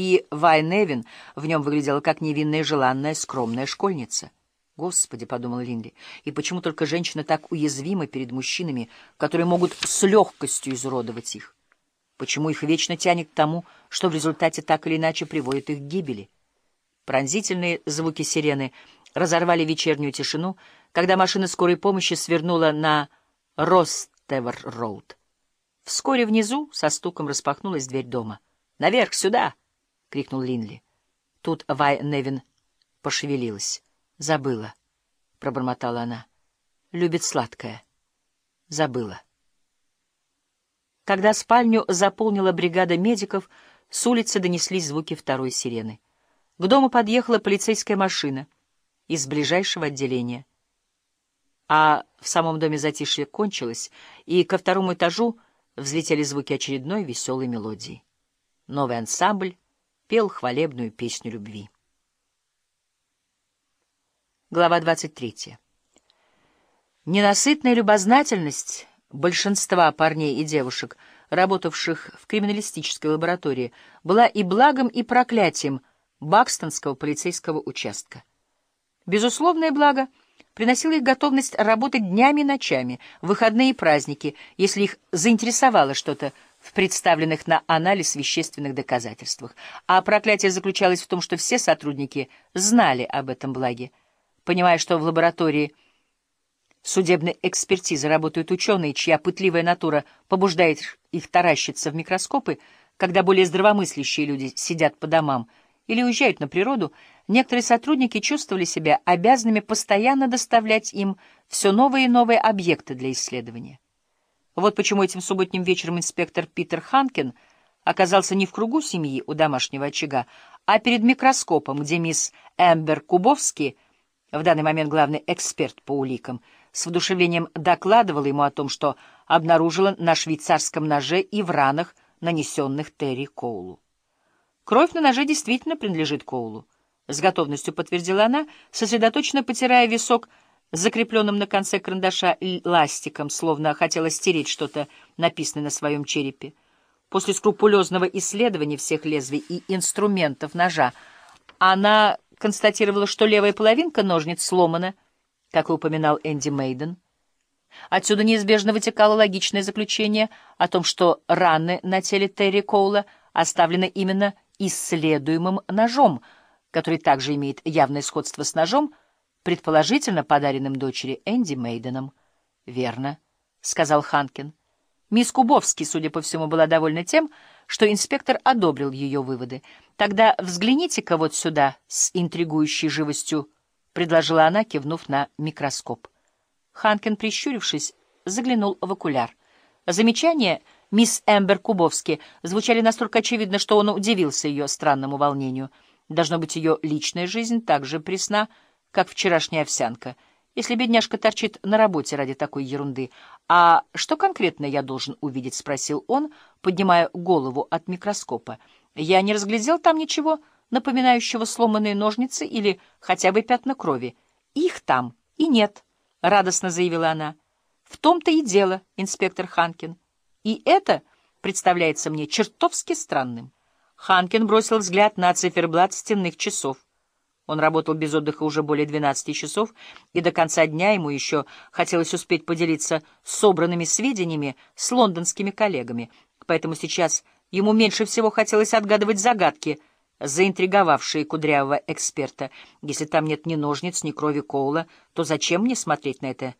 И Вайневин в нем выглядела как невинная, желанная, скромная школьница. «Господи», — подумал Линли, — «и почему только женщины так уязвимы перед мужчинами, которые могут с легкостью изуродовать их? Почему их вечно тянет к тому, что в результате так или иначе приводит их к гибели?» Пронзительные звуки сирены разорвали вечернюю тишину, когда машина скорой помощи свернула на Ростевер-роуд. Вскоре внизу со стуком распахнулась дверь дома. «Наверх, сюда!» — крикнул Линли. Тут Вай Невин пошевелилась. «Забыла», — пробормотала она. «Любит сладкое». «Забыла». Когда спальню заполнила бригада медиков, с улицы донеслись звуки второй сирены. К дому подъехала полицейская машина из ближайшего отделения. А в самом доме затишье кончилось, и ко второму этажу взлетели звуки очередной веселой мелодии. Новый ансамбль пел хвалебную песню любви. Глава 23. Ненасытная любознательность большинства парней и девушек, работавших в криминалистической лаборатории, была и благом, и проклятием Бакстонского полицейского участка. Безусловное благо приносило их готовность работать днями и ночами, выходные и праздники, если их заинтересовало что-то в представленных на анализ вещественных доказательствах. А проклятие заключалось в том, что все сотрудники знали об этом благе, понимая, что в лаборатории судебной экспертизы работают ученые, чья пытливая натура побуждает их таращиться в микроскопы, когда более здравомыслящие люди сидят по домам или уезжают на природу, некоторые сотрудники чувствовали себя обязанными постоянно доставлять им все новые и новые объекты для исследования. Вот почему этим субботним вечером инспектор Питер Ханкин оказался не в кругу семьи у домашнего очага, а перед микроскопом, где мисс Эмбер Кубовский — в данный момент главный эксперт по уликам, с воодушевлением докладывал ему о том, что обнаружила на швейцарском ноже и в ранах, нанесенных Терри Коулу. Кровь на ноже действительно принадлежит Коулу. С готовностью подтвердила она, сосредоточенно потирая висок, закрепленным на конце карандаша ластиком, словно хотела стереть что-то, написанное на своем черепе. После скрупулезного исследования всех лезвий и инструментов ножа она констатировала, что левая половинка ножниц сломана, как и упоминал Энди Мейден. Отсюда неизбежно вытекало логичное заключение о том, что раны на теле Терри Коула оставлены именно исследуемым ножом, который также имеет явное сходство с ножом, предположительно подаренным дочери Энди Мейденом. «Верно», — сказал Ханкин. Мисс Кубовский, судя по всему, была довольна тем, что инспектор одобрил ее выводы. «Тогда взгляните-ка вот сюда с интригующей живостью», — предложила она, кивнув на микроскоп. Ханкин, прищурившись, заглянул в окуляр. Замечания мисс Эмбер Кубовски звучали настолько очевидно, что он удивился ее странному волнению. Должно быть, ее личная жизнь так же пресна, как вчерашняя овсянка — если бедняжка торчит на работе ради такой ерунды. «А что конкретно я должен увидеть?» — спросил он, поднимая голову от микроскопа. «Я не разглядел там ничего, напоминающего сломанные ножницы или хотя бы пятна крови. Их там и нет», — радостно заявила она. «В том-то и дело, инспектор Ханкин. И это представляется мне чертовски странным». Ханкин бросил взгляд на циферблат стенных часов. Он работал без отдыха уже более 12 часов, и до конца дня ему еще хотелось успеть поделиться собранными сведениями с лондонскими коллегами. Поэтому сейчас ему меньше всего хотелось отгадывать загадки, заинтриговавшие кудрявого эксперта. Если там нет ни ножниц, ни крови Коула, то зачем мне смотреть на это